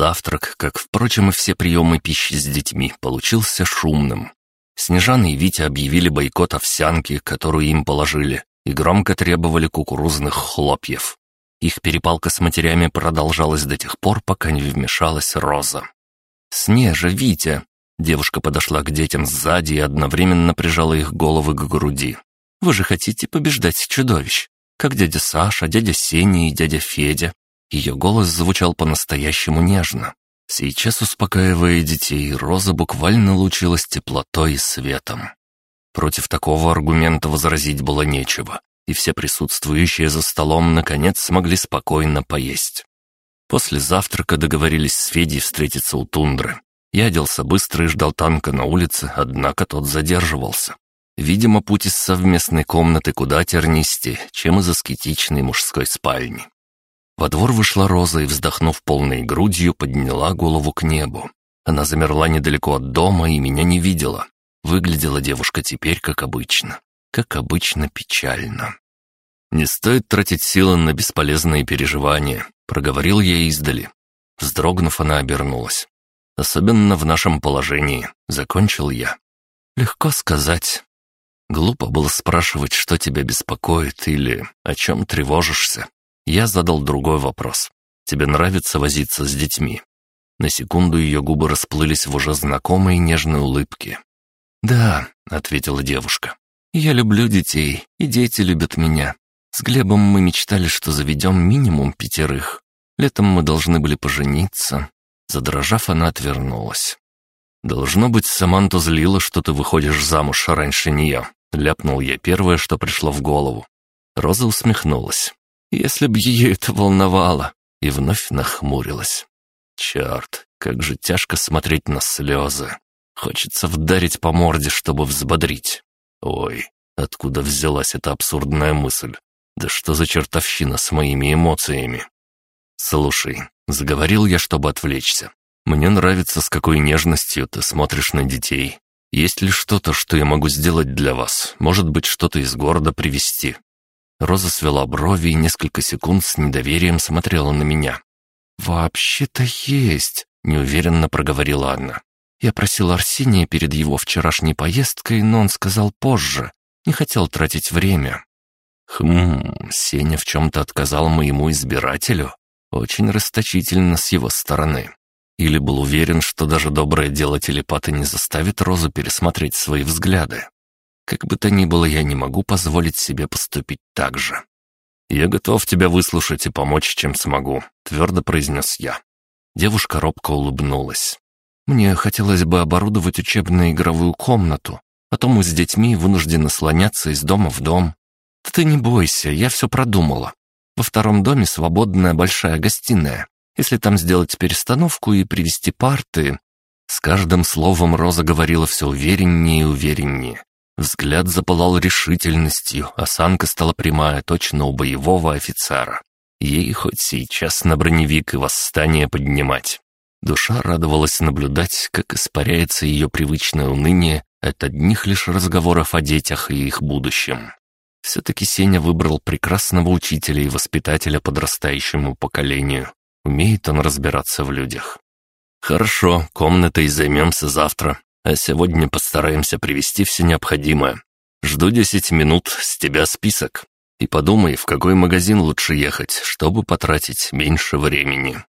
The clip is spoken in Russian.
Завтрак, как, впрочем, и все приемы пищи с детьми, получился шумным. Снежана и Витя объявили бойкот овсянки, которую им положили, и громко требовали кукурузных хлопьев. Их перепалка с матерями продолжалась до тех пор, пока не вмешалась Роза. «Снежа, Витя!» Девушка подошла к детям сзади и одновременно прижала их головы к груди. «Вы же хотите побеждать чудовищ, как дядя Саша, дядя Сеня и дядя Федя». Ее голос звучал по-настоящему нежно. Сейчас, успокаивая детей, Роза буквально лучилась теплотой и светом. Против такого аргумента возразить было нечего, и все присутствующие за столом наконец смогли спокойно поесть. После завтрака договорились с Федей встретиться у тундры. Я оделся быстро и ждал танка на улице, однако тот задерживался. Видимо, путь из совместной комнаты куда тернистее, чем из аскетичной мужской спальни. Во двор вышла Роза и, вздохнув полной грудью, подняла голову к небу. Она замерла недалеко от дома и меня не видела. Выглядела девушка теперь как обычно. Как обычно печально. «Не стоит тратить силы на бесполезные переживания», — проговорил я издали. Вздрогнув, она обернулась. «Особенно в нашем положении», — закончил я. «Легко сказать. Глупо было спрашивать, что тебя беспокоит или о чем тревожишься. Я задал другой вопрос. «Тебе нравится возиться с детьми?» На секунду ее губы расплылись в уже знакомой нежной улыбке. «Да», — ответила девушка. «Я люблю детей, и дети любят меня. С Глебом мы мечтали, что заведем минимум пятерых. Летом мы должны были пожениться». Задрожав, она отвернулась. «Должно быть, Саманту злило, что ты выходишь замуж раньше нее», — ляпнул я первое, что пришло в голову. Роза усмехнулась. Если б ее это волновало, и вновь нахмурилась. Черт, как же тяжко смотреть на слезы. Хочется вдарить по морде, чтобы взбодрить. Ой, откуда взялась эта абсурдная мысль? Да что за чертовщина с моими эмоциями? Слушай, заговорил я, чтобы отвлечься. Мне нравится, с какой нежностью ты смотришь на детей. Есть ли что-то, что я могу сделать для вас? Может быть, что-то из города привезти? Роза свела брови и несколько секунд с недоверием смотрела на меня. «Вообще-то есть», — неуверенно проговорила Анна. «Я просил Арсения перед его вчерашней поездкой, но он сказал позже. Не хотел тратить время». «Хм, Сеня в чем-то отказал моему избирателю. Очень расточительно с его стороны. Или был уверен, что даже доброе дело телепата не заставит Розу пересмотреть свои взгляды. Как бы то ни было, я не могу позволить себе поступить так же. «Я готов тебя выслушать и помочь, чем смогу», — твердо произнес я. Девушка робко улыбнулась. «Мне хотелось бы оборудовать учебно-игровую комнату, потом мы с детьми вынуждены слоняться из дома в дом. Да ты не бойся, я все продумала. Во втором доме свободная большая гостиная. Если там сделать перестановку и привезти парты...» С каждым словом Роза говорила все увереннее и увереннее. Взгляд запылал решительностью, осанка стала прямая, точно у боевого офицера. Ей хоть сейчас на броневик и восстание поднимать. Душа радовалась наблюдать, как испаряется ее привычное уныние от одних лишь разговоров о детях и их будущем. Все-таки Сеня выбрал прекрасного учителя и воспитателя подрастающему поколению. Умеет он разбираться в людях. «Хорошо, комнатой займемся завтра. А сегодня постараемся привести все необходимое. Жду десять минут, с тебя список. И подумай, в какой магазин лучше ехать, чтобы потратить меньше времени.